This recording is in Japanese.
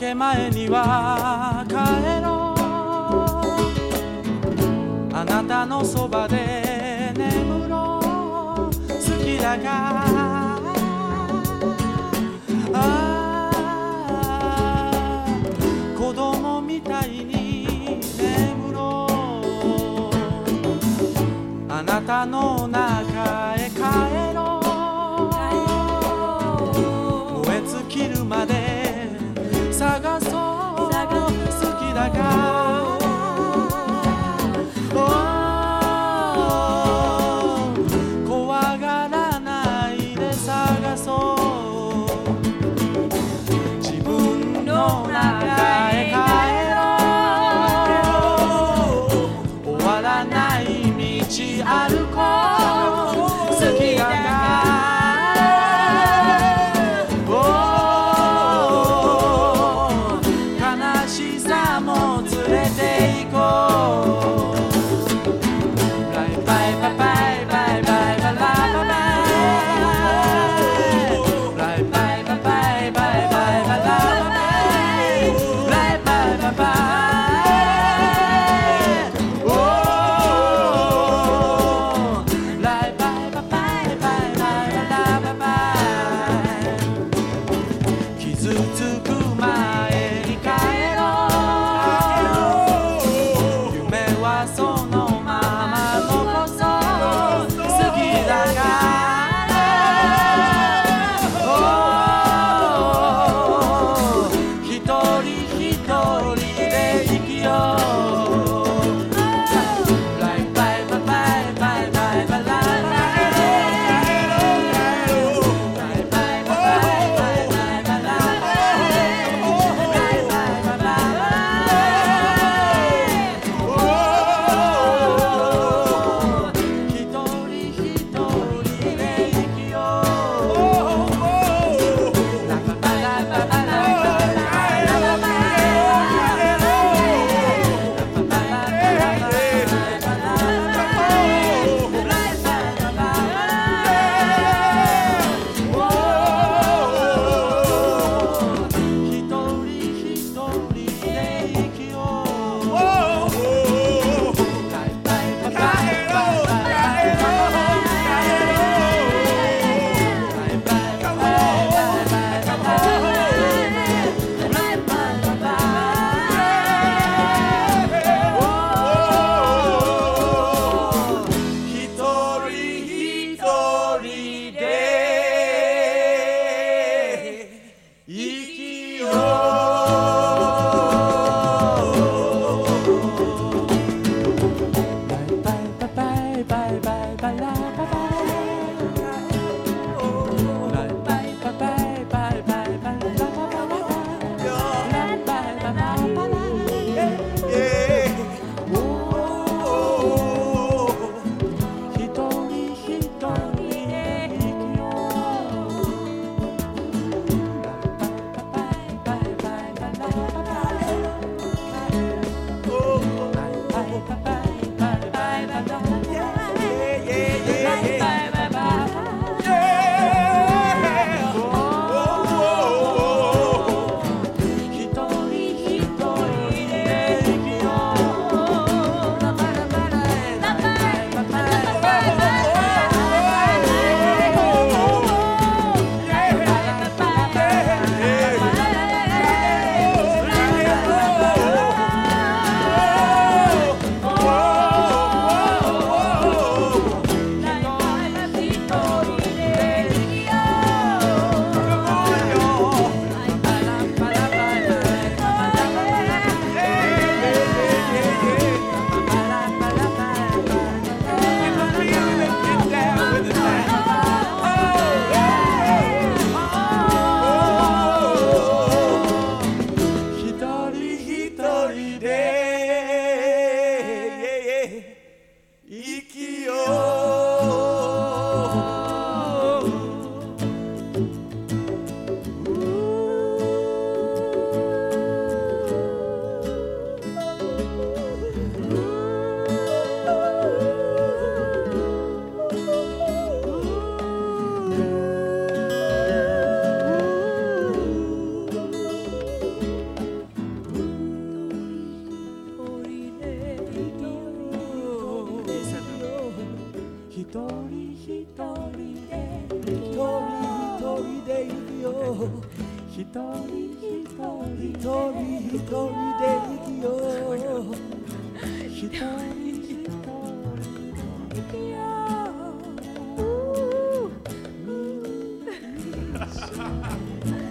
け前には帰ろう。あなたのそばで眠ろう。好きだから。ああ。子供みたいに眠ろう。あなたの中人一人で一人一人で行くよ一人一人一人一人で行くよ一人一人行くよ Ha ha ha!